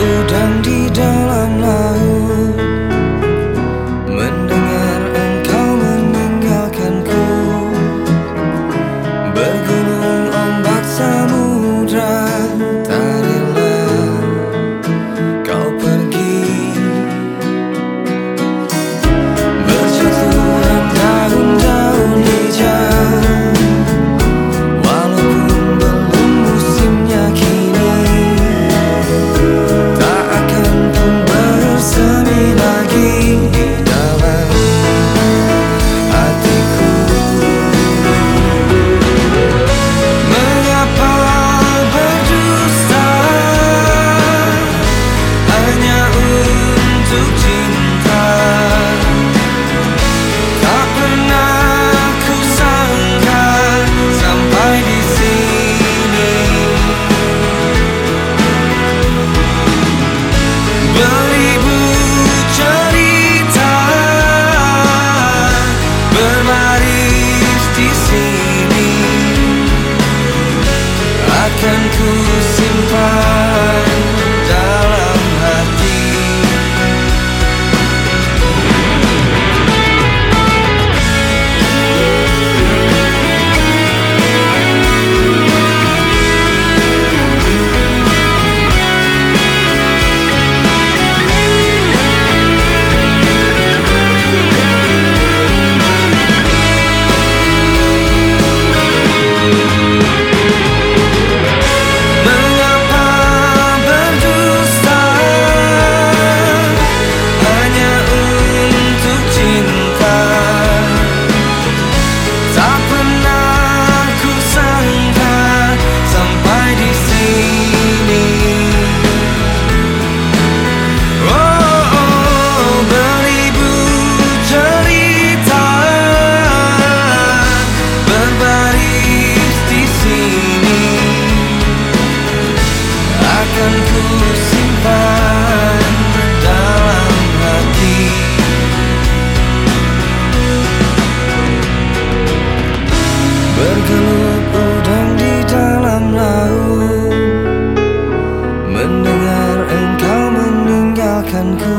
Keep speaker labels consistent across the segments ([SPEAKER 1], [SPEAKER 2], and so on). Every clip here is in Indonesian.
[SPEAKER 1] dum dee-dum engkau meninggalkanku.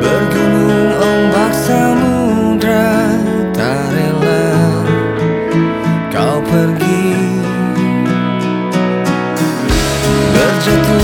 [SPEAKER 1] Bergunung ombak samudra tak rela Kau pergi. Berjatuh